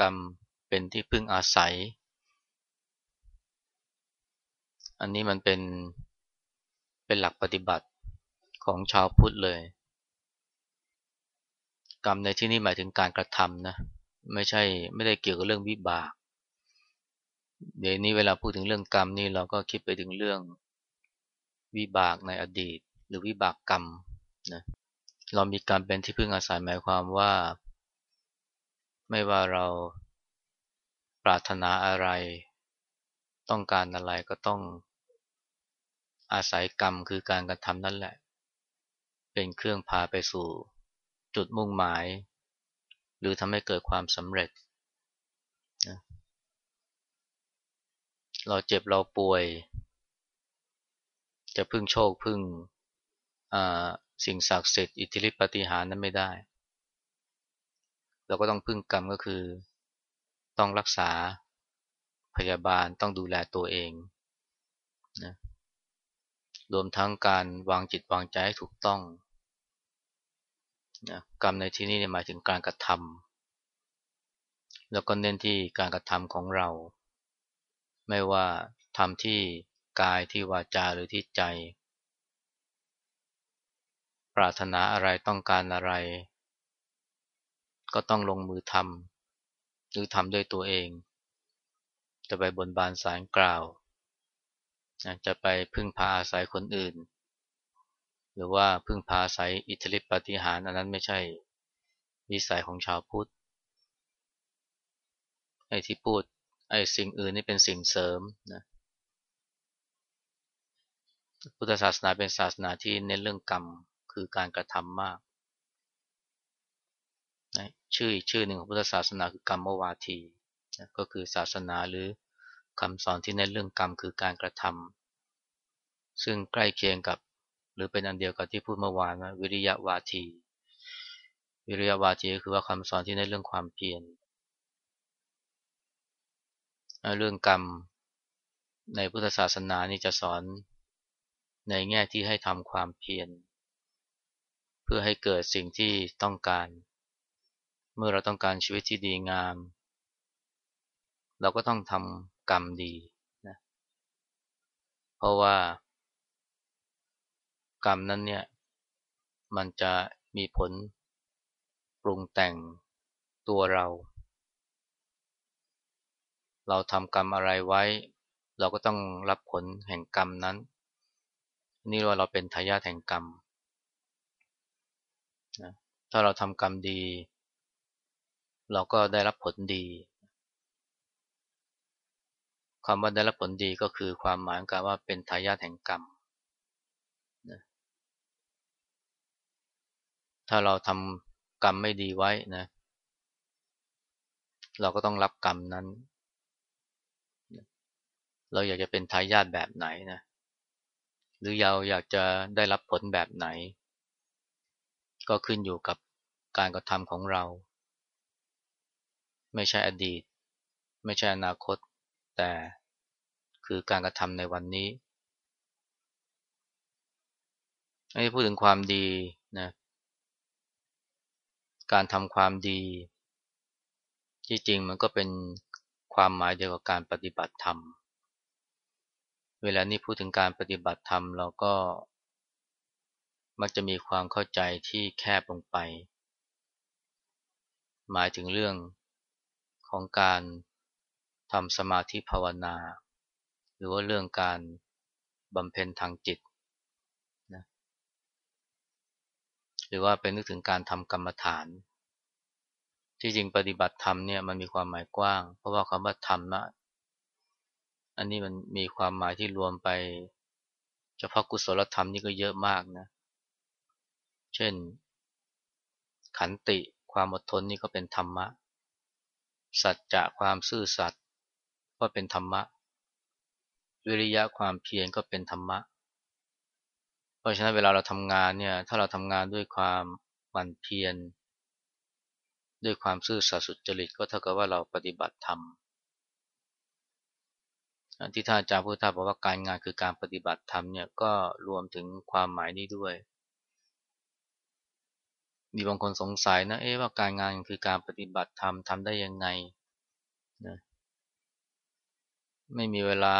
กรรมเป็นที่พึ่งอาศัย อันนี้มันเป็นเป็นหลักปฏิบัติของชาวพุทธเลย กรรมในที่นี้หมายถึงการกระทำนะไม่ใช่ไม่ได้เกี่ยวกับเรื่องวิบาก เดี๋ยวนี้เวลาพูดถึงเรื่องกรรมนี่เราก็คิดไปถึงเรื่องวิบากในอดีต หรือวิบากกรรมนะเรามีการเป็นที่พึ่งอาศัยหมายความว่า ไม่ว่าเราปรารถนาอะไร ต้องการอะไรก็ต้องอาศัยกรรมคือการกระทำนั่นแหละ เป็นเครื่องพาไปสู่จุดมุ่งหมาย หรือทำให้เกิดความสำเร็จ เราเจ็บเราป่วย จะพึ่งโชคพึ่งสิ่งศักดิ์สิทธิ์อิทธิฤทธิปฏิหารนั้นไม่ได้ เราก็ต้องพึ่งกรรมก็คือ ต้องรักษาพยาบาลต้องดูแลตัวเองนะรวมทั้งการวางจิตวางใจให้ถูกต้องนะกรรมในที่นี้หมายถึงการกระทำแล้วก็เน้นที่การกระทำของเรา ไม่ว่าทำที่กายที่วาจาหรือที่ใจ ปรารถนาอะไรต้องการอะไร ก็ต้องลงมือทำหรือทำด้วยตัวเอง จะไปบนบานสารกล่าว จะไปพึ่งพาอาศัยคนอื่น หรือว่าพึ่งพาอาศัยอิทธิฤทธิปฏิหารอันนั้นไม่ใช่วิสัยของชาวพุทธไอ้ที่พูดไอ้สิ่งอื่นนี่เป็นสิ่งเสริมนะพุทธศาสนาเป็นศาสนาที่เน้นเรื่องกรรมคือการกระทำมาก ชื่ออีกชื่อหนึ่งของพุทธศาสนาคือกรรมวาทีก็คือศาสนาหรือคำสอนที่ในเรื่องกรรมคือการกระทำซึ่งใกล้เคียงกับหรือเป็นอันเดียวกับที่พูดเมื่อวานว่าวิริยะวาที วิริยะวาทีก็คือว่าคำสอนที่ในเรื่องความเพียรเรื่องกรรมในพุทธศาสนานี่จะสอนในแง่ที่ให้ทำความเพียรเพื่อให้เกิดสิ่งที่ต้องการเมื่อเราต้องการชีวิตที่ดีงาม เราก็ต้องทำกรรมดีนะเพราะว่ากรรมนั้นเนี่ยมันจะมีผลปรุงแต่งตัวเรา เราทำกรรมอะไรไว้ เราก็ต้องรับผลแห่งกรรมนั้น นี่ว่าเราเป็นทายาทแห่งกรรมนะถ้าเราทำกรรมดี เราก็ได้รับผลดีคำว่าได้รับผลดีก็คือความหมายของการว่าเป็นทายาทแห่งกรรมนะถ้าเราทำกรรมไม่ดีไว้นะ เราก็ต้องรับกรรมนั้น เราอยากจะเป็นทายาทแบบไหนนะ หรือเราอยากจะได้รับผลแบบไหน ก็ขึ้นอยู่กับการกระทำของเรา ไม่ใช่อดีต ไม่ใช่อนาคต แต่คือการกระทำในวันนี้ให้พูดถึงความดีนะการทำความดี ที่จริงมันก็เป็นความหมายเดียวกับการปฏิบัติธรรม เวลานี้พูดถึงการปฏิบัติธรรมเราก็มักจะมีความเข้าใจที่แคบลงไป หมายถึงเรื่อง ของการทำสมาธิภาวนา หรือว่าเรื่องการบำเพ็ญทางจิตนะหรือว่าเป็นนึกถึงการทำกรรมฐาน ที่จริงปฏิบัติธรรมเนี่ยมันมีความหมายกว้าง เพราะว่าคำว่าธรรมะอันนี้มันมีความหมายที่รวมไป เฉพาะกุศลธรรมนี่ก็เยอะมากนะ เช่น ขันติความอดทนนี่ก็เป็นธรรมะ สัจจะความซื่อสัตย์ก็เป็นธรรมะ วิริยะความเพียรก็เป็นธรรมะ เพราะฉะนั้นเวลาเราทำงานเนี่ยถ้าเราทำงานด้วยความหมั่นเพียรด้วยความซื่อสัตย์สุจริตก็เท่ากับว่าเราปฏิบัติธรรมที่ท่านอาจารย์พุทธาบอกว่าการงานคือการปฏิบัติธรรมเนี่ยก็รวมถึงความหมายนี้ด้วย มีบางคนสงสัยนะ เอ๊ะว่าการงานคือการปฏิบัติธรรมทำได้ยังไงนะไม่มีเวลา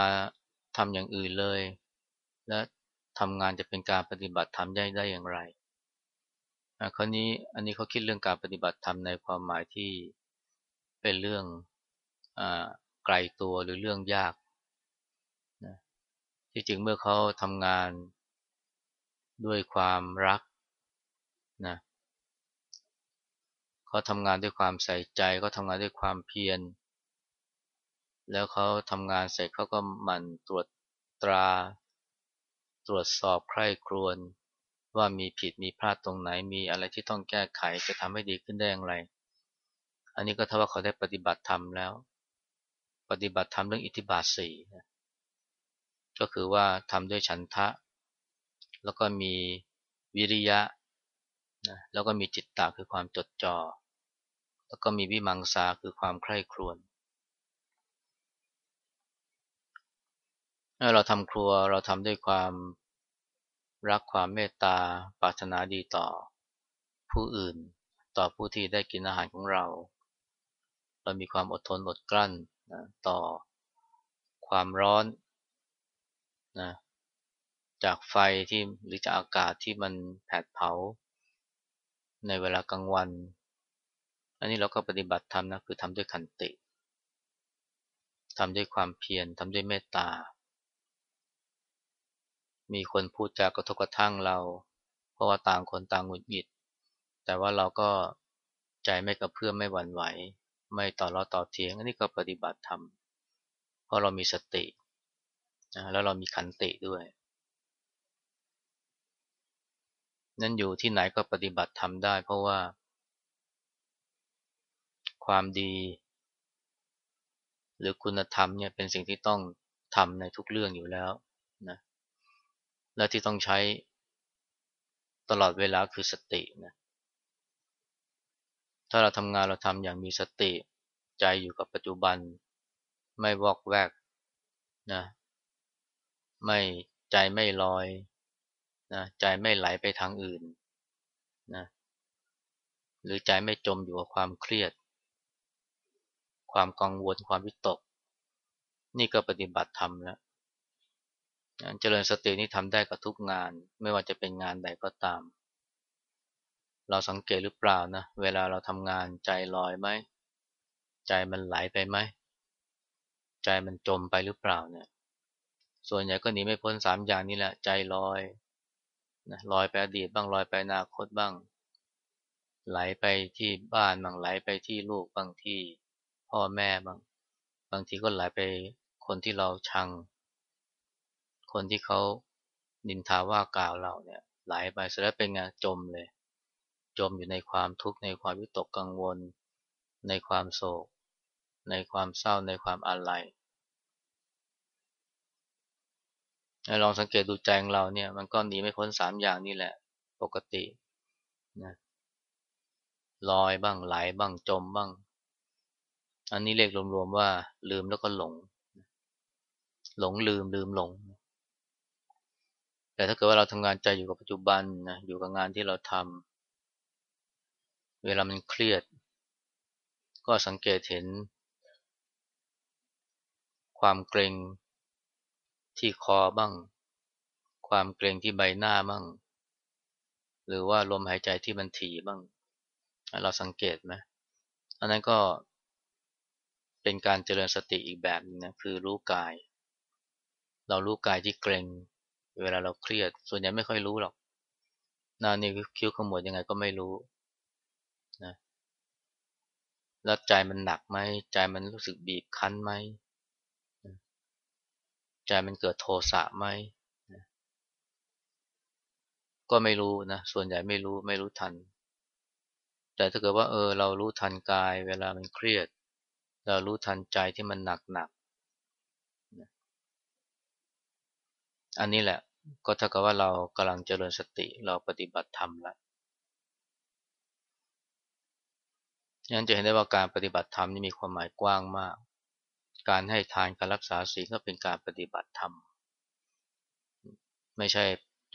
ทำอย่างอื่นเลย และทำงานจะเป็นการปฏิบัติธรรมได้ได้อย่างไรคราวนี้อันนี้เขาคิดเรื่องการปฏิบัติธรรมในความหมายที่เป็นเรื่องอไกลตัวหรือเรื่องยากนะที่จริงเมื่อเขาทำงานด้วยความรักนะเขาทำงานด้วยความใส่ใจเขาทำงานด้วยความเพียร แล้วเขาทำงานเสร็จเขาก็หมั่นตรวจตรา ตรวจสอบใคร่ครวญว่ามีผิดมีพลาดตรงไหนมีอะไรที่ต้องแก้ไขจะทำให้ดีขึ้นได้อย่างไร อันนี้ก็เท่าว่าเขาได้ปฏิบัติธรรมแล้ว ปฏิบัติธรรมเรื่องอิทธิบาทสี่ก็คือว่าทำด้วยฉันทะ แล้วก็มีวิริยะนะแล้วก็มีจิตตาคือความจดจอ่อ แล้วก็มีวิมังสาคือความใคร่ครวญเราทำครัวเราทำด้วยความรักความเมตตาปรารถนาดีต่อผู้อื่น ต่อผู้ที่ได้กินอาหารของเรา เรามีความอดทนอดกลั้นนะต่อความร้อนนะจากไฟที่หรือจากอากาศที่มันแผดเผา ในเวลากลางวัน อันนี้เราก็ปฏิบัติธรรมนะคือทำด้วยขันติทำด้วยความเพียรทำด้วยเมตตา มีคนพูดจากระทบกระทั่งเรา เพราะว่าต่างคนต่างหงุดหงิด แต่ว่าเราก็ใจไม่กระเพื่อมไม่หวั่นไหว ไม่ต่อรอต่อเทียง อันนี้ก็ปฏิบัติธรรม เพราะเรามีสตินะแล้วเรามีขันติด้วย นั่นอยู่ที่ไหนก็ปฏิบัติธรรมได้ เพราะว่า ความดี หรือคุณธรรมเนี่ยเป็นสิ่งที่ต้องทำในทุกเรื่องอยู่แล้วนะและที่ต้องใช้ตลอดเวลาคือสตินะถ้าเราทำงานเราทำอย่างมีสติใจอยู่กับปัจจุบัน ไม่วอกแวกนะไม่ใจไม่ลอยนะใจไม่ไหลไปทางอื่นนะหรือใจไม่จมอยู่กับความเครียด ความกังวลความวิตก นี่ก็ปฏิบัติธรรมแล้วเจริญสตินี่ทำได้กับทุกงาน ไม่ว่าจะเป็นงานใดก็ตาม เราสังเกตหรือเปล่านะเวลาเราทำงานใจลอยไหมใจมันไหลไปไหมใจมันจมไปหรือเปล่าเนี่ย ส่วนใหญ่ก็หนีไม่พ้นสามอย่างนี้แหละใจลอยนะลอยไปอดีตบ้างลอยไปอนาคตบ้าง ไหลไปที่บ้านบ้างไหลไปที่ลูกบางที่ พ่อแม่บาง บางทีก็ไหลไปคนที่เราชัง คนที่เขานินทาว่ากล่าวเราเนี่ยไหลไปเสร็จแล้วเป็นไงจมเลย จมอยู่ในความทุกข์ในความวิตกกังวล ในความโศก ในความเศร้าในความอาลัยลองสังเกตดูใจของเราเนี่ยมันก็หนีไม่พ้นสามอย่างนี่แหละปกตินะลอยบ้างไหลบ้างจมบ้าง อันนี้เรียกรวมๆว่า ลืมแล้วก็หลง หลงลืมลืมหลง แต่ถ้าเกิดว่าเราทำงานใจอยู่กับปัจจุบันนะอยู่กับงานที่เราทำเวลามันเครียด ก็สังเกตเห็น ความเกรงที่คอบ้าง ความเกรงที่ใบหน้าบ้าง หรือว่าลมหายใจที่มันถี่บ้าง เราสังเกตไหมอันนั้นก็ เป็นการเจริญสติอีกแบบนึงนะคือรู้กาย เรารู้กายที่เกรงเวลาเราเครียด ส่วนใหญ่ไม่ค่อยรู้หรอกนานี่คิ้วขมวดยังไงก็ไม่รู้นะแล้วใจมันหนักไหมใจมันรู้สึกบีบคั้นไหมใจมันเกิดโทสะไหมก็ไม่รู้นะส่วนใหญ่ไม่รู้ไม่รู้ทัน แต่ถ้าเกิดว่าเออเรารู้ทันกาย เวลามันเครียด เรารู้ทันใจที่มันหนักหนักอันนี้แหละก็เท่ากับว่าเรากำลังเจริญสติเราปฏิบัติธรรมแล้วงั้นจะเห็นได้ว่าการปฏิบัติธรรมนี่มีความหมายกว้างมาก การให้ทานการรักษาศีลก็เป็นการปฏิบัติธรรม ไม่ใช่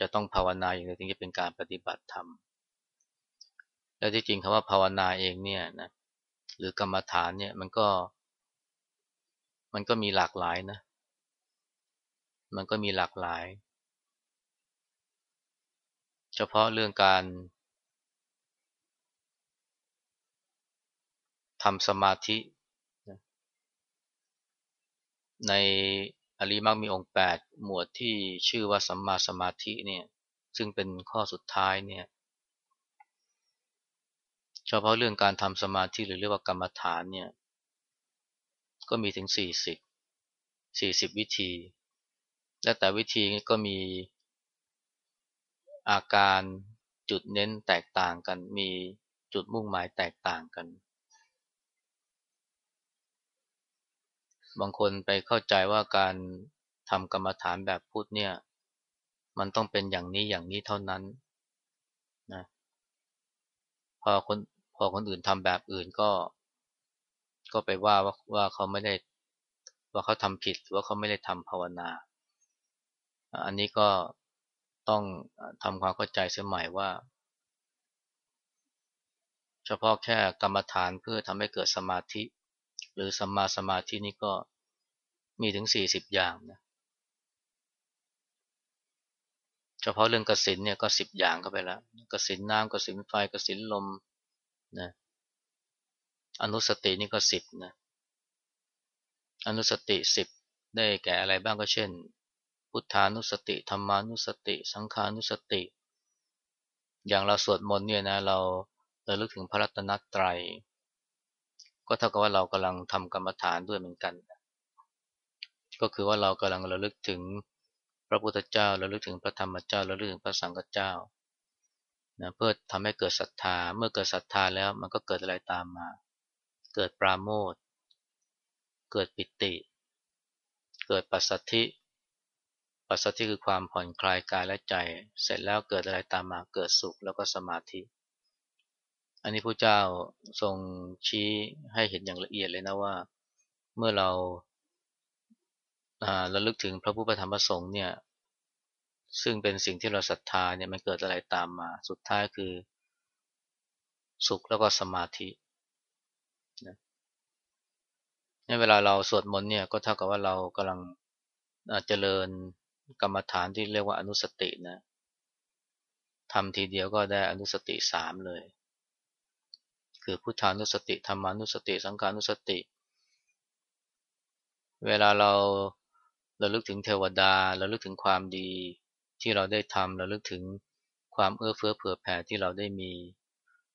จะต้องภาวนาอย่างเดียวถึงจะเป็นการปฏิบัติธรรม และที่จริงคำว่าภาวนาเองเนี่ยนะ หรือกรรมฐานเนี่ยมันก็ มันก็มีหลากหลายนะ มันก็มีหลากหลาย เฉพาะเรื่องการทำสมาธิ ในอริมักมีองค์ 8 หมวดที่ชื่อว่าสัมมาสมาธิเนี่ยซึ่งเป็นข้อสุดท้ายเนี่ย เฉพาะเรื่องการทำสมาธิหรือเรียกว่ากรรมฐานเนี่ย ก็มีถึง 40 40 วิธี และแต่วิธีก็มีอาการจุดเน้นแตกต่างกัน มีจุดมุ่งหมายแตกต่างกัน บางคนไปเข้าใจว่าการทำกรรมฐานแบบพุทธเนี่ย มันต้องเป็นอย่างนี้อย่างนี้เท่านั้นนะพอคน พอคนอื่นทำแบบอื่นก็ ก็ไปว่าว่าว่าเขาไม่ได้ว่าเขาทำผิดว่าเขาไม่ได้ทำภาวนา อันนี้ก็ต้องทำความเข้าใจเสียใหม่ว่า เฉพาะแค่กรรมฐานเพื่อทำให้เกิดสมาธิ หรือสัมมาสมาธินี่ก็มีถึงสี่สิบอย่างนะเฉพาะเรื่องกสินเนี่ยก็สิบอย่างก็ไปแล้วกสินน้ำกสินไฟกสินลม นะอนุสตินี่ก็สิบนะอนุสติสิบได้แก่อะไรบ้างก็เช่น พุทธานุสติธรรมานุสติ สังขานุสติ อย่างเราสวดมนต์เนี่ยนะเราเราลึกถึงพระรัตนตรัย ก็เท่ากับว่าเรากำลังทำกรรมฐานด้วยเหมือนกัน ก็คือว่าเรากำลังระลึกถึงพระพุทธเจ้าระลึกถึงพระธรรมเจ้าระลึกถึงพระสังฆเจ้า นะเพื่อทำให้เกิดศรัทธา เมื่อเกิดศรัทธาแล้วมันก็เกิดอะไรตามมา เกิดปราโมทเกิดปิติ เกิดปัสสัทธิ ปัสสัทธิคือความผ่อนคลายกายและใจ เสร็จแล้วเกิดอะไรตามมา เกิดสุขแล้วก็สมาธิ อันนี้พระเจ้าทรงชี้ให้เห็นอย่างละเอียดเลยนะว่า เมื่อเราระลึกถึงพระพุทธธรรมประสงค์เนี่ย ซึ่งเป็นสิ่งที่เราศรัทธาเนี่ยมันเกิดอะไรตามมา สุดท้ายคือ สุขแล้วก็สมาธินะเวลาเราสวดมนต์เนี่ยก็เท่ากับว่าเรากำลังเจริญกรรมฐานที่เรียกว่าอนุสตินะทำทีเดียวก็ได้อนุสติสามเลย คือพุทธานุสติธรรมานุสติ สังขานุสติ เวลาเราเราลึกถึงเทวดาเราลึกถึงความดี ที่เราได้ทำเราลึกถึงความเอื้อเฟื้อเผื่อแผ่ที่เราได้มี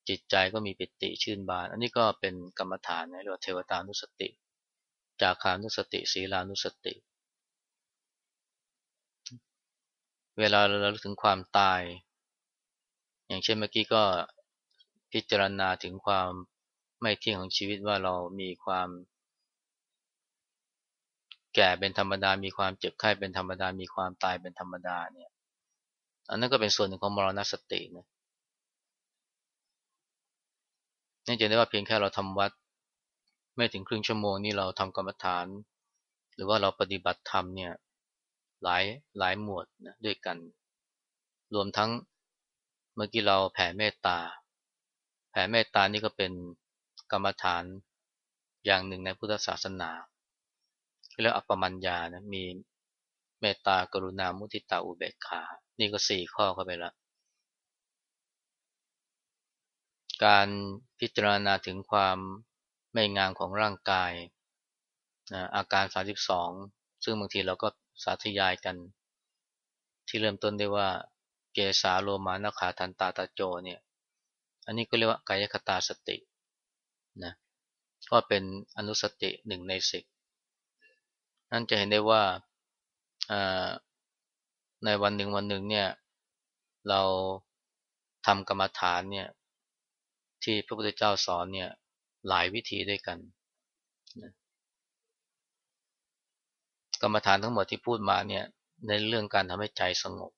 จิตใจก็มีปิติชื่นบาน อันนี้ก็เป็นกรรมฐานนะเรียกว่าเทวตานุสติ จาคานุสติ ศีลานุสติ เวลาเราลึกถึงความตาย อย่างเช่นเมื่อกี้ก็พิจารณาถึงความไม่เที่ยงของชีวิตว่าเรามีความแก่เป็นธรรมดา มีความเจ็บไข้เป็นธรรมดา มีความตายเป็นธรรมดาเนี่ย อันนั้นก็เป็นส่วนหนึ่งของมรณสตินะนี่จะได้ว่าเพียงแค่เราทำวัด ไม่ถึงครึ่งชั่วโมงนี่เราทำกรรมฐาน หรือว่าเราปฏิบัติธรรมเนี่ยหลายหลายหมวดนะด้วยกัน รวมทั้งเมื่อกี้เราแผ่เมตตา แผ่เมตตานี่ก็เป็นกรรมฐานอย่างหนึ่งในพุทธศาสนาเรียกอัปปมัญญานะมี เมตตากรุณามุทิตาอุเบกขา นี่ก็สี่ข้อเข้าไปล้วการพิจารณาถึงความไม่งามของร่างกายนะอาการ 32 ซึ่งบางทีเราก็สาธยายกัน ที่เริ่มต้นได้ว่าเกสาโลมานาขาทันตาตาโจเนี่ย อันนี้ก็เรียกว่ากายคตาสตินะก็เป็นอนุสติหนึ่งในสิบนั่นจะเห็นได้ว่า ในวันหนึ่งวันหนึ่งเนี่ย เราทำกรรมฐานเนี่ย ที่พระพุทธเจ้าสอนเนี่ย หลายวิธีด้วยกันนะกรรมฐานทั้งหมดที่พูดมาเนี่ย ในเรื่องการทำให้ใจสงบ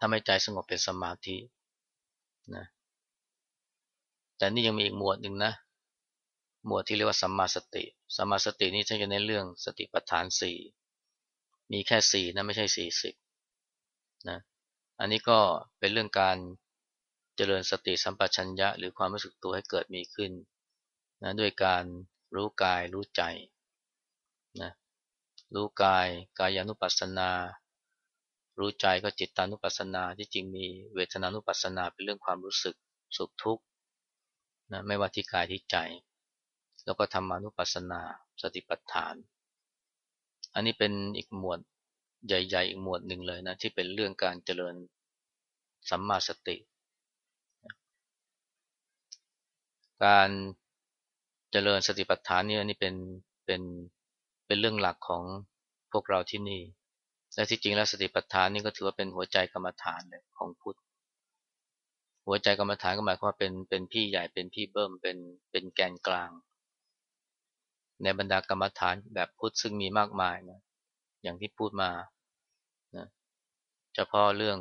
ทำให้ใจสงบเป็นสมาธินะแต่นี่ยังมีอีกหมวดหนึ่งนะ หมวดที่เรียกว่าสัมมาสติ สัมมาสตินี่ใช้ในเรื่องสติปัฏฐานสี่ มีแค่สี่นะไม่ใช่สี่สิบนะอันนี้ก็เป็นเรื่องการเจริญสติสัมปชัญญะ หรือความรู้สึกตัวให้เกิดมีขึ้นนะด้วยการรู้กายรู้ใจนะรู้กายกายานุปัสสนา รู้ใจก็จิตตานุปัสสนาที่จริงมีเวทนานุปัสสนาเป็นเรื่องความรู้สึกสุขทุกข์นะไม่ว่าที่กายที่ใจ แล้วก็ธรรมานุปัสสนา สติปัฏฐาน อันนี้เป็นอีกหมวดใหญ่ ๆ อีกหมวดหนึ่งเลยนะที่เป็นเรื่องการเจริญสัมมาสติ การเจริญสติปัฏฐานนี่อันี่เป็นเป็นเป็นเรื่องหลักของพวกเราที่นี่ และที่จริงแล้วสติปัฏฐานนี่ก็ถือว่าเป็นหัวใจกรรมฐานเลยของพุทธ หัวใจกรรมฐานก็หมายความว่าเป็นเป็นพี่ใหญ่เป็นพี่เบิ้มเป็นเป็นแกนกลาง ในบรรดากรรมฐานแบบพุทธซึ่งมีมากมายนะอย่างที่พูดมานะเฉพาะเรื่อง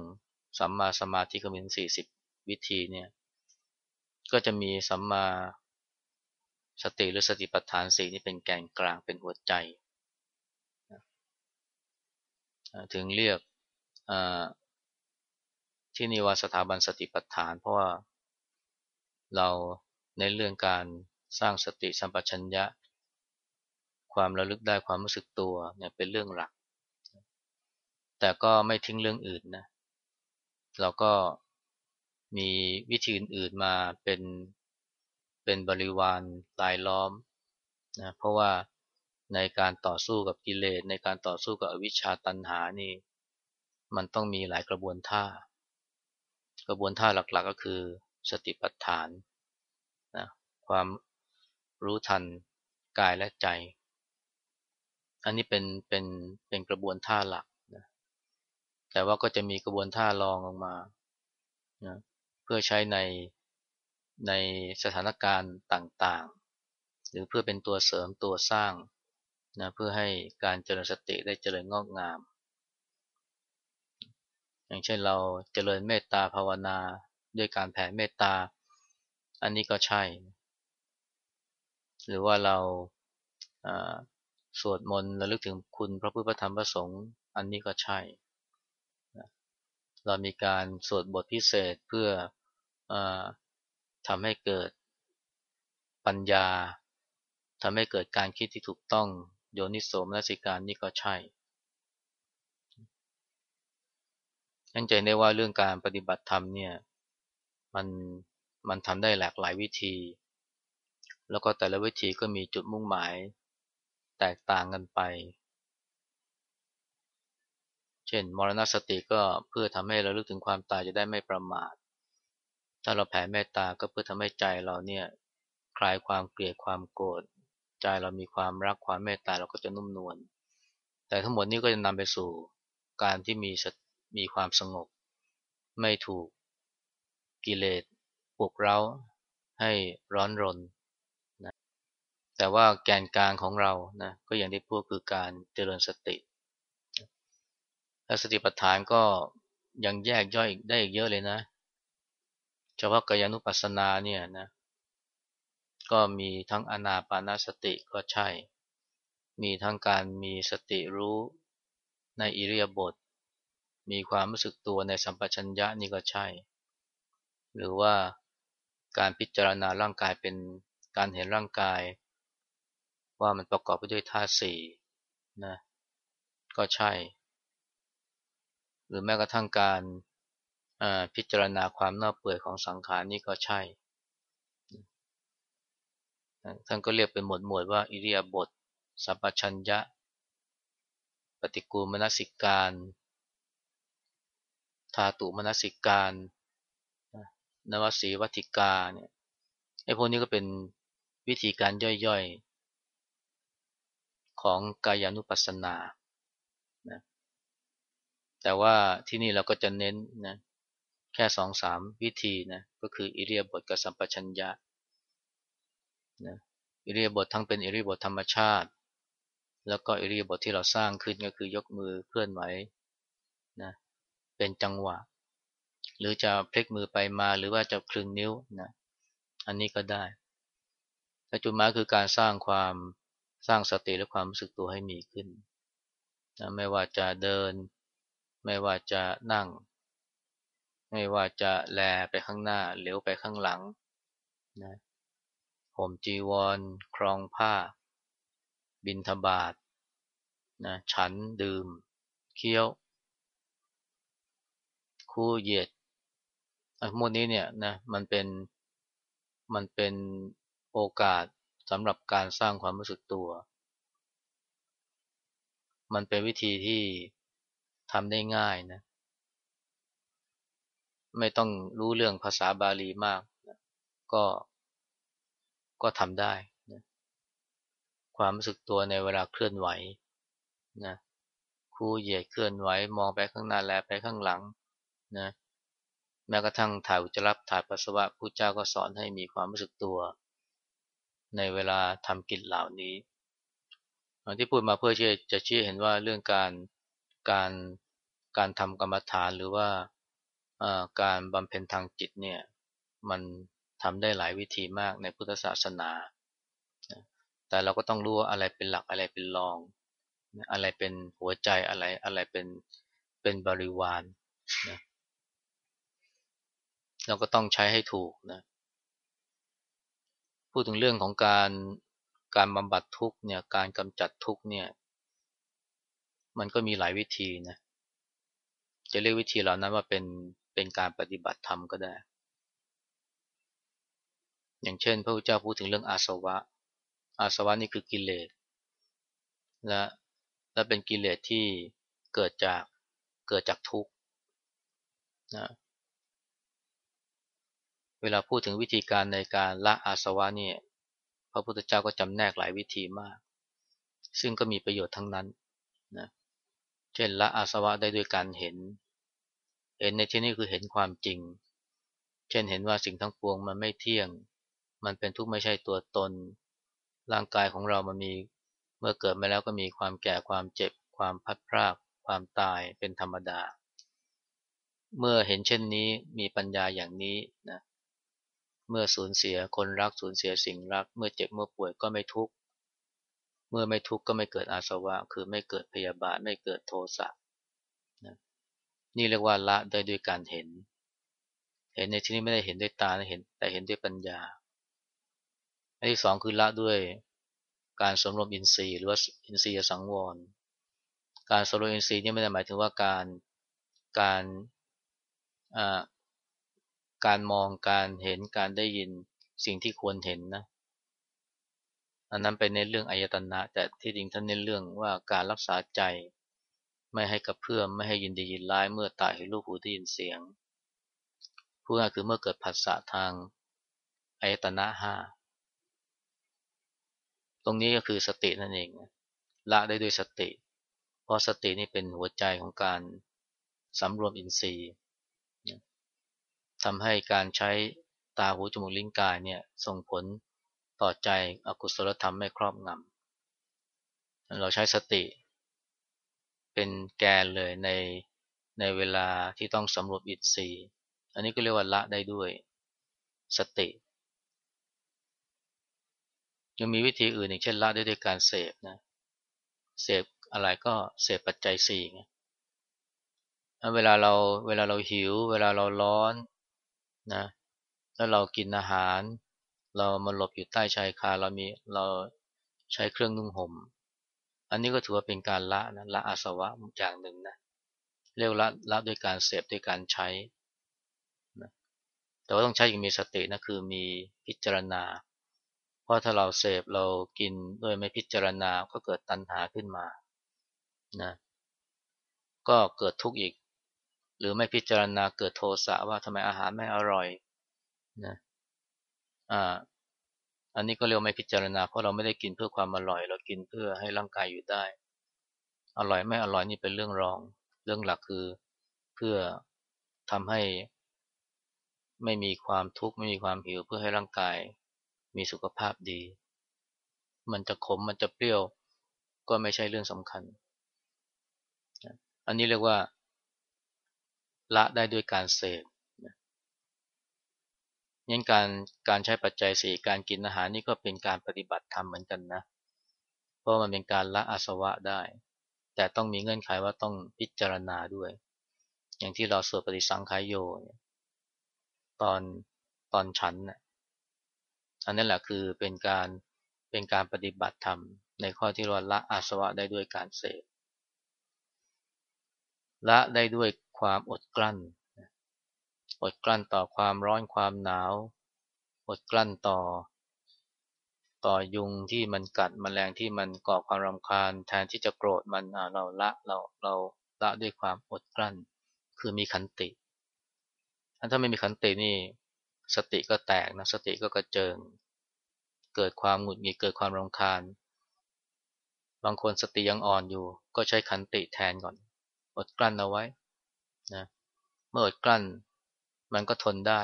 สัมมาสมาธิก็มีถึงสี่สิบวิธีเนี่ยก็จะมีสัมมาสติหรือสติปัฏฐานสี่นี่เป็นแกนกลางเป็นหัวใจถึงเรียกที่นี่ว่าสถาบันสติปัฏฐาน เพราะว่าเราในเรื่องการสร้างสติสัมปชัญญะ ความระลึกได้ความรู้สึกตัวเนี่ยเป็นเรื่องหลัก แต่ก็ไม่ทิ้งเรื่องอื่นนะเราก็มีวิธีอื่นๆมาเป็นเป็นบริวารลายล้อมนะเพราะว่าในการต่อสู้กับกิเลสในการต่อสู้กับอวิชชาตันหานี่ มันต้องมีหลายกระบวนท่า กระบวนท่าหลักๆกก็คือสติปัฏฐานนะความรู้ทันกายและใจ อันนี้เป็นเป็นเป็นกระบวนท่าหลักนะแต่ว่าก็จะมีกระบวนท่ารองลงมานะเพื่อใช้ในในสถานการณ์ต่างๆ หรือเพื่อเป็นตัวเสริมตัวสร้างนะเพื่อให้การเจริญสติได้เจริญงอกงาม อย่างเช่นเราเจริญเมตตาภาวนาด้วยการแผ่เมตตา อันนี้ก็ใช่ หรือว่าเรา สวดมนต์ระลึกถึงคุณพระพุทธธรรมพระสงฆ์อันนี้ก็ใช่ เรามีการสวดบทพิเศษเพื่ออทำให้เกิดปัญญาทำให้เกิดการคิดที่ถูกต้องโยนิโสมนสิการนี่ก็ใช่นั่นใจได้ว่าเรื่องการปฏิบัติธรรมเนี่ยมันมันทำได้หลากหลายวิธี แล้วก็แต่ละวิธีก็มีจุดมุ่งหมาย แตกต่างกันไป เช่น มรณสติก็เพื่อทำให้เราลึกถึงความตายจะได้ไม่ประมาท ถ้าเราแผ่เมตตาก็เพื่อทำให้ใจเราเนี่ยคลายความเกลียดความโกรธใจเรามีความรักความเมตตาเราก็จะนุ่มนวลแต่ทั้งหมดนี้ก็จะนำไปสู่การที่มีมีความสงบ ไม่ถูกกิเลสปลุกเร้าให้ร้อนรน แต่ว่าแกนกลางของเรานะก็อย่างที่พูดคือการเจริญสติและสติปัฏฐานก็ยังแยกย่อยได้อีกเยอะเลยนะ เฉพาะกายานุปัสสนาเนี่ยนะก็มีทั้งอนาปานาสติก็ใช่ มีทั้งการมีสติรู้ในอิริยาบถมีความรู้สึกตัวในสัมปชัญญะนี่ก็ใช่ หรือว่าการพิจารณาร่างกายเป็นการเห็นร่างกาย ว่ามันประกอบไปด้วยธาตุสี่นะก็ใช่ หรือแม้กระทั่งการพิจารณาความน่าเปื่อยของสังขารนี่ก็ใช่ ท่านก็เรียกเป็นหมวดหมวดว่า อิริยาบถสัพชัญญะ ปฏิกูลมนสิการธาตุมนสิการนวสีวัติกาเนี่ยไอ้พวกนี้ก็เป็นวิธีการย่อยๆ ของกายานุปัสสนานะแต่ว่าที่นี่เราก็จะเน้นนะแค่สองสามวิธีนะก็คืออิเรียบทกับสัมปชัญญะนะอิเรียบททั้งเป็นอิเรียบทธรรมชาติ แล้วก็อิเรียบทที่เราสร้างขึ้นก็คือยกมือเคลื่อนไหวนะเป็นจังหวะ หรือจะพลิกมือไปมาหรือว่าจะคลึงนิ้วนะอันนี้ก็ได้แต่จุดหมายคือการสร้างความ สร้างสติและความรู้สึกตัวให้มีขึ้นนะไม่ว่าจะเดิน ไม่ว่าจะนั่ง ไม่ว่าจะแลไปข้างหน้าเหลียวไปข้างหลังนะห่มจีวร ครองผ้า บินทบาทนะฉันดื่ม เคี้ยว คู่เหยียดพวกนี้เนี่ยนะมันเป็นมันเป็นโอกาส สำหรับการสร้างความรู้สึกตัว มันเป็นวิธีที่ทำได้ง่ายนะ ไม่ต้องรู้เรื่องภาษาบาลีมากนะก็ก็ทำได้นะความรู้สึกตัวในเวลาเคลื่อนไหวนะคู่เหยียดเคลื่อนไหวมองไปข้างหน้าแลไปข้างหลังนะแม้กระทั่งถ่ายอุจจาระถ่ายปัสสาวะผู้เจ้าก็สอนให้มีความรู้สึกตัว ในเวลาทำกิจเหล่านี้ที่พูดมาเพื่อจะชี้เห็นว่าเรื่องการการการทำกรรมฐานหรือว่าการบำเพ็ญทางจิตเนี่ยมันทำได้หลายวิธีมากในพุทธศาสนา แต่เราก็ต้องรู้ว่าอะไรเป็นหลักอะไรเป็นรอง อะไรเป็นหัวใจอะไรอะไรเป็นเป็นบริวารนะเราก็ต้องใช้ให้ถูกนะ พูดถึงเรื่องของการการบำบัดทุกเนี่ยการกำจัดทุกเนี่ยมันก็มีหลายวิธีนะจะเรียกวิธีเหล่านั้นว่าเป็นเป็นการปฏิบัติธรรมก็ได้ อย่างเช่น พระพุทธเจ้าพูดถึงเรื่องอาสวะ อาสวะนี่คือกิเลสและและเป็นกิเลสที่เกิดจากเกิดจากทุกข์นะ เวลาพูดถึงวิธีการในการละอาสวะเนี่ยพระพุทธเจ้าก็จำแนกหลายวิธีมาก ซึ่งก็มีประโยชน์ทั้งนั้นนะเช่นละอาสวะได้ด้วยการเห็น เห็นในที่นี้คือเห็นความจริง เช่นเห็นว่าสิ่งทั้งปวงมันไม่เที่ยง มันเป็นทุกข์ไม่ใช่ตัวตน ร่างกายของเรามันมีเมื่อเกิดมาแล้วก็มีความแก่ความเจ็บ ความพัดพรากความตายเป็นธรรมดา เมื่อเห็นเช่นนี้มีปัญญาอย่างนี้นะเเมื่อสูญเสียคนรักสูญเสียสิ่งรัก เมื่อเจ็บเมื่อป่วยก็ไม่ทุกข์ เมื่อไม่ทุกข์ก็ไม่เกิดอาสวะ คือไม่เกิดพยาบาทไม่เกิดโทสะนะนี่เรียกว่าละได้ด้วยการเห็น เห็นในที่นี้ไม่ได้เห็นด้วยตาเห็น แต่เห็นด้วยปัญญา อันที่สองคือละด้วยการสมรวมอินทรีย์หรือว่าอินทรีย์สังวร การสมรวมอินทรีย์นี่ไม่ได้หมายถึงว่าการการ การมองการเห็นการได้ยินสิ่งที่ควรเห็นนะอันนั้นเป็นในเรื่องอายตนะ แต่ที่จริงท่านเน้นเรื่องว่าการรักษาใจ ไม่ให้กระเพื่อมไม่ให้ยินดียินร้ายเมื่อตาเห็นรูปหูได้ยินเสียงพูดง่ายคือเมื่อเกิดผัสสะทางอายตนะห้าตรงนี้ก็คือสตินั่นเองละได้ด้วยสติ เพราะสตินี่เป็นหัวใจของการสำรวมอินทรีย์ ทำให้การใช้ตาหูจมูกลิ้นกายเนี่ยส่งผลต่อใจอกุศลธรรมไม่ครอบงำเราใช้สติ เป็นแกนเลยในในเวลาที่ต้องสำรวจอินทรีย์ อันนี้ก็เรียกว่าละได้ด้วยสติยังมีวิธีอื่นอย่างเช่นละได้ด้วยการเสพนะเสพอะไรก็เสพปัจจัยสี่เวลาเราเวลาเราหิว เวลาเราร้อน นะแล้วเรากินอาหาร เรามาหลบอยู่ใต้ชายคาเรามีเราใช้เครื่องนุ่งห่มอันนี้ก็ถือว่าเป็นการละนะละอาสวะอย่างหนึ่งนะเรียกละละด้วยการเสพด้วยการใช้นะแต่ว่าต้องใช้อย่างมีสตินะคือมีพิจารณา เพราะถ้าเราเสพเรากินโดยไม่พิจารณาก็เกิดตัณหาขึ้นมานะก็เกิดทุกข์อีก หรือไม่พิจารณาเกิดโทสะว่าทำไมอาหารไม่อร่อยนะอ่าอันนี้ก็เรียกไม่พิจารณาเพราะเราไม่ได้กินเพื่อความอร่อย เรากินเพื่อให้ร่างกายอยู่ได้ อร่อยไม่อร่อยนี่เป็นเรื่องรอง เรื่องหลักคือเพื่อทำให้ไม่มีความทุกข์ไม่มีความหิวเพื่อให้ร่างกายมีสุขภาพดี มันจะขมมันจะเปรี้ยวก็ไม่ใช่เรื่องสำคัญ อันนี้เรียกว่า ละได้ด้วยการเสพงั้นการการใช้ปัจจัยสี่การกินอาหารนี่ก็เป็นการปฏิบัติธรรมเหมือนกันนะ เพราะมันเป็นการละอาสวะได้ แต่ต้องมีเงื่อนไขว่าต้องพิจารณาด้วย อย่างที่เราสวดปฏิสังขายโยตอนตอนฉันนะอันนั้นแหละคือเป็นการเป็นการปฏิบัติธรรม ในข้อที่เราละอาสวะได้ด้วยการเสพละได้ด้วย ความอดกลั้น อดกลั้นต่อความร้อนความหนาว อดกลั้นต่อ ต่อยุงที่มันกัดมแมลงที่มันก่อความรำคาญแทนที่จะโกรธมันเราละเราเราละด้วยความอดกลั้น คือมีขันติถ้าไม่มีขันตินี่สติก็แตกนะสติก็กระเจิง เกิดความหงุดหงิดเกิดความรำคาญ บางคนสติยังอ่อนอยู่ ก็ใช้ขันติแทนก่อน อดกลั้นเอาไว้ นะเมื่ออดกลั้นมันก็ทนได้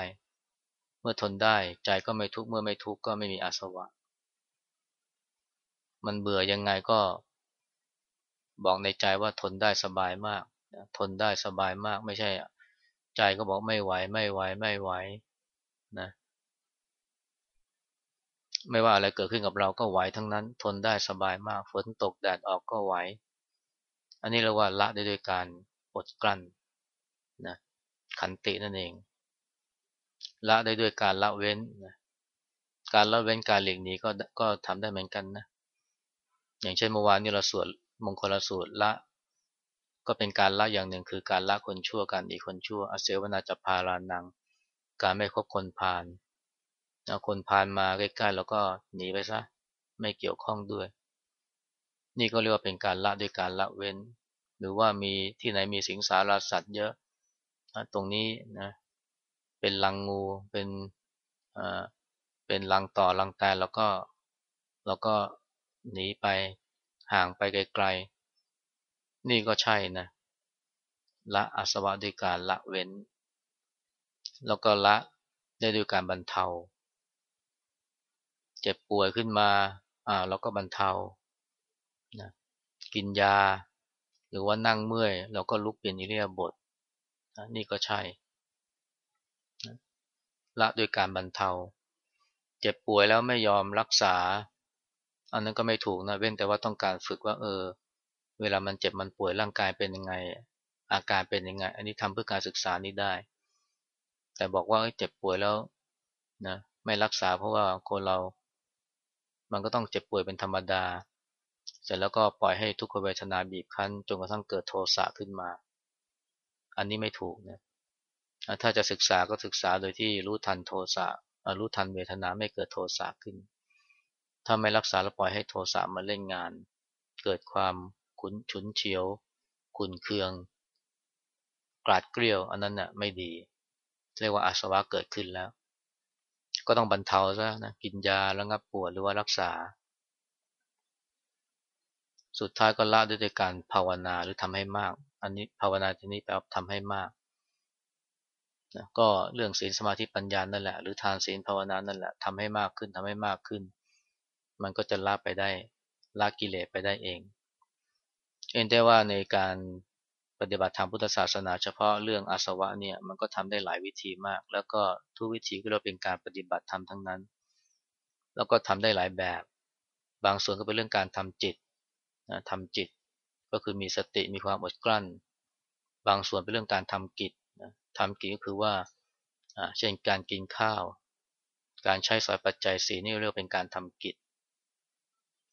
เมื่อทนได้ใจก็ไม่ทุกข์เมื่อไม่ทุกข์ก็ไม่มีอาสวะ มันเบื่อยังไงก็ บอกในใจว่าทนได้สบายมากทนได้สบายมากไม่ใช่ ใจก็บอกไม่ไหวไม่ไหวไม่ไหวนะไม่ว่าอะไรเกิดขึ้นกับเราก็ไหวทั้งนั้น ทนได้สบายมากฝนตกแดดออกก็ไหวอันนี้เรียกว่าละได้ด้วยการอดกลั้น นะขันตินั่นเอง ละได้ด้วยการละเว้นนะการละเว้นการหลีกหนีก็ก็ทำได้เหมือนกันนะอย่างเช่นเมื่อวานนี้เราสวดมงคลสูตรละ ก็เป็นการละอย่างหนึ่งคือการละคนชั่วการหนีคนชั่ว อเสวนาจะพารานัง การไม่คบคนพาลคนพาลมาใกล้ๆแล้วก็หนีไปซะไม่เกี่ยวข้องด้วย นี่ก็เรียกว่าเป็นการละด้วยการละเว้น หรือว่ามีที่ไหนมีสิงสารสัตว์เยอะ ตรงนี้นะเป็นลังงูเป็นเป็นลังต่อลังแตนแล้วก็แล้วก็หนีไปห่างไปไกลๆ นี่ก็ใช่นะละอาสวะด้วยการละเว้น แล้วก็ละได้ด้วยการบรรเทา เจ็บป่วยขึ้นมาอ่าเราก็บรรเทานะกินยา หรือว่านั่งเมื่อย เราก็ลุกเปลี่ยนอิเลียบท นี่ก็ใช่นะละด้วยการบรรเทา เจ็บป่วยแล้วไม่ยอมรักษา อันนั้นก็ไม่ถูกนะเว้นแต่ว่าต้องการฝึกว่า เออ เวลามันเจ็บมันป่วยร่างกายเป็นยังไง อาการเป็นยังไง อันนี้ทำเพื่อการศึกษานี้ได้ แต่บอกว่าเจ็บป่วยแล้วนะไม่รักษาเพราะว่าคนเรา มันก็ต้องเจ็บป่วยเป็นธรรมดา เสร็จแล้วก็ปล่อยให้ทุกขเวทนาบีบคั้นจนกระทั่งเกิดโทสะขึ้นมา อันนี้ไม่ถูกนะถ้าจะศึกษาก็ศึกษาโดยที่รู้ทันโทสะรู้ทันเวทนาไม่เกิดโทสะขึ้น ถ้าไม่รักษาแล้วปล่อยให้โทสะมาเล่นงาน เกิดความขุนฉุนเฉียว ขุนเคือง กราดเกลียว อันนั้นน่ะไม่ดี เรียกว่าอาสวะเกิดขึ้นแล้ว ก็ต้องบรรเทาซะนะกินยาแล้วงับปวดหรือว่ารักษา สุดท้ายก็ละด้วยการภาวนาหรือทำให้มาก อันนี้ภาวนาที่นี้แปลว่าทำให้มากนะก็เรื่องศีลสมาธิปัญญานั่นแหละ หรือทานศีลภาวนานั่นแหละทำให้มากขึ้นทำให้มากขึ้น มันก็จะละไปได้ละกิเลสไปได้เอง เอ็นได้ว่าในการปฏิบัติธรรมพุทธศาสนาเฉพาะเรื่องอาสวะเนี่ยมันก็ทำได้หลายวิธีมาก แล้วก็ทุกวิธีก็เราเป็นการปฏิบัติธรรมทั้งนั้น แล้วก็ทำได้หลายแบบ บางส่วนก็เป็นเรื่องการทำจิตนะทำจิต ก็คือมีสติมีความอดกลั้น บางส่วนเป็นเรื่องการทำกิจนะทำกิจก็คือว่าเช่นการกินข้าว การใช้สอยปัจจัยสีนี่เรียกเป็นการทำกิจ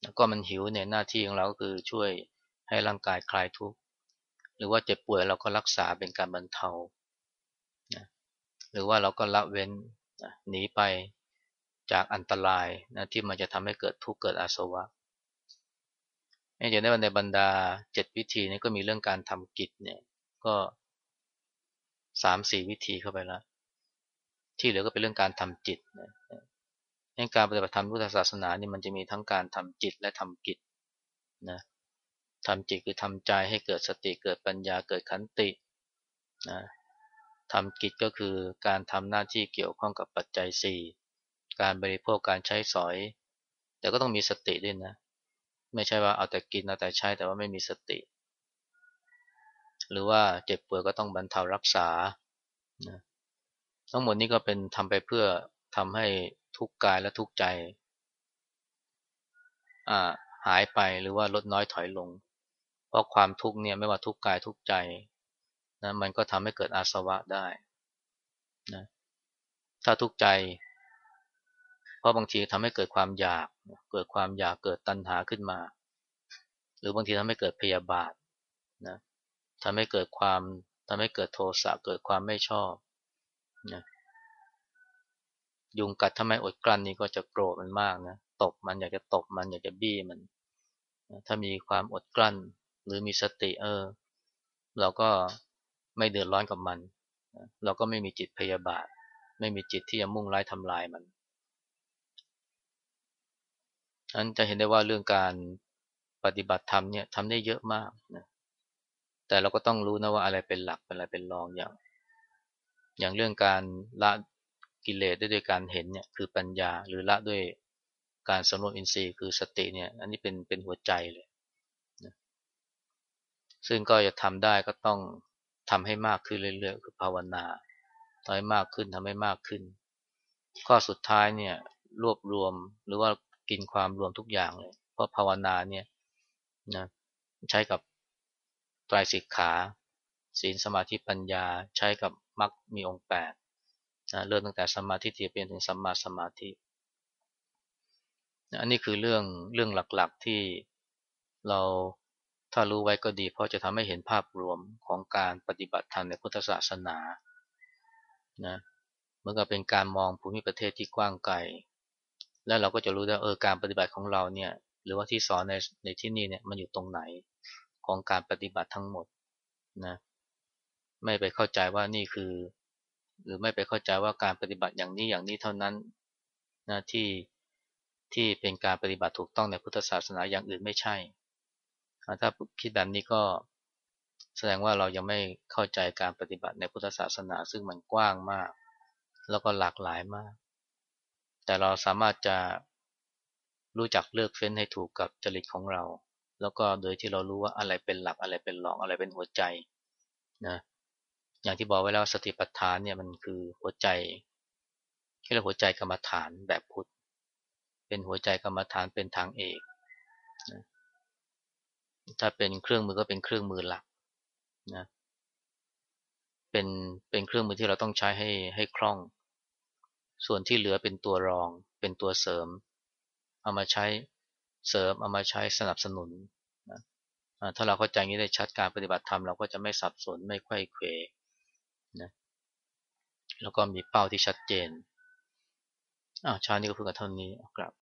แล้วก็มันหิวเนี่ยหน้าที่ของเราก็คือช่วยให้ร่างกายคลายทุกข์หรือว่าเจ็บป่วยเราก็รักษาเป็นการบรรเทานะหรือว่าเราก็ละเว้นหนีไปจากอันตรายนะที่มันจะทำให้เกิดทุกข์เกิดอาสวะ นี่จะได้ว่าในบรรดาเจ็ดวิธีนี้ก็มีเรื่องการทำกิจเนี่ย ก็สามสี่วิธีเข้าไปแล้ว ที่เหลือก็เป็นเรื่องการทำจิตนะในการปฏิบัติธรรมพุทธศาสนานี่มันจะมีทั้งการทำจิตและทำกิจนะทำจิตคือทำใจให้เกิดสติเกิดปัญญาเกิดขันตินะทำกิจก็คือการทำหน้าที่เกี่ยวข้องกับปัจจัย 4 การบริโภคการใช้สอย แต่ก็ต้องมีสติด้วยนะ ไม่ใช่ว่าเอาแต่กินเอาแต่ใช้แต่ว่าไม่มีสติ หรือว่าเจ็บป่วยก็ต้องบรรเทารักษานะทั้งหมดนี้ก็เป็นทำไปเพื่อทำให้ทุกกายและทุกใจหายไปหรือว่าลดน้อยถอยลง เพราะความทุกข์เนี่ยไม่ว่าทุกกายทุกใจนะมันก็ทำให้เกิดอาสวะได้นะถ้าทุกข์ใจ เพราะบางทีทำให้เกิดความอยาก เกิดความอยากเกิดตัณหาขึ้นมา หรือบางทีทำให้เกิดพยาบาทนะทำให้เกิดความทำให้เกิดโทสะเกิดความไม่ชอบนะยุงกัดทำไมอดกลั้นนี่ก็จะโกรธมันมากนะตบมันอยากจะตบมันอยากจะบี้มัน ถ้ามีความอดกลั้น หรือมีสติเออ เราก็ไม่เดือดร้อนกับมัน เราก็ไม่มีจิตพยาบาท ไม่มีจิตที่จะมุ่งร้ายทำลายมัน อันจะเห็นได้ว่าเรื่องการปฏิบัติธรรมเนี่ยทำได้เยอะมากนะแต่เราก็ต้องรู้นะว่าอะไรเป็นหลักเป็นอะไรเป็นรองอย่าง อย่างเรื่องการละกิเลสได้ด้วยการเห็นเนี่ยคือปัญญาหรือละด้วยการสำรวมอินทรีย์คือสติเนี่ยอันนี้เป็นเป็นหัวใจเลยนะซึ่งก็จะทำได้ก็ต้องทำให้มากขึ้นเรื่อยๆคือภาวนาทำให้มากขึ้นทำให้มากขึ้น ข้อสุดท้ายเนี่ยรวบรวมหรือว่า กินความรวมทุกอย่างเลย เพราะภาวนาเนี่ยนะใช้กับตรายสิกขา ศีลสมาธิปัญญาใช้กับมรรคมีองค์แปดนะเริ่มตั้งแต่สมาธิที่เป็นถึงสัมมาสมาธิอันนี้คือเรื่องเรื่องหลักๆที่เราถ้ารู้ไว้ก็ดี เพราะจะทำให้เห็นภาพรวมของการปฏิบัติธรรมในพุทธศาสนานะเมื่อกับเป็นการมองภูมิประเทศที่กว้างไกล แล้วเราก็จะรู้ว่าเออการปฏิบัติของเราเนี่ยหรือว่าที่สอนในในที่นี่เนี่ยมันอยู่ตรงไหนของการปฏิบัติทั้งหมดนะไม่ไปเข้าใจว่านี่คือ หรือไม่ไปเข้าใจว่าการปฏิบัติอย่างนี้อย่างนี้เท่านั้นนะที่ที่เป็นการปฏิบัติถูกต้องในพุทธศาสนาอย่างอื่นไม่ใช่ ถ้าคิดแบบนี้ก็แสดงว่าเรายังไม่เข้าใจการปฏิบัติในพุทธศาสนา ซึ่งมันกว้างมาก แล้วก็หลากหลายมาก แต่เราสามารถจะรู้จักเลือกเฟ้นให้ถูกกับจริตของเรา แล้วก็โดยที่เรารู้ว่าอะไรเป็นหลักอะไรเป็นรองอะไรเป็นหัวใจนะอย่างที่บอกไว้แล้วสติปัฏฐานเนี่ยมันคือหัวใจที่เรียกหัวใจกรรมฐานแบบพุทธเป็นหัวใจกรรมฐานเป็นทางเอกนะถ้าเป็นเครื่องมือก็เป็นเครื่องมือหลักนะเป็นเป็นเครื่องมือที่เราต้องใช้ให้ให้คล่อง ส่วนที่เหลือเป็นตัวรองเป็นตัวเสริม เอามาใช้เสริมเอามาใช้สนับสนุนนะถ้าเราเข้าใจนี้ได้ชัดการปฏิบัติธรรมเราก็จะไม่สับสนไม่ไขว้เขวนะแล้วก็มีเป้าที่ชัดเจนอ้าวชานี้ก็เพิ่งกับเท่านี้ครับ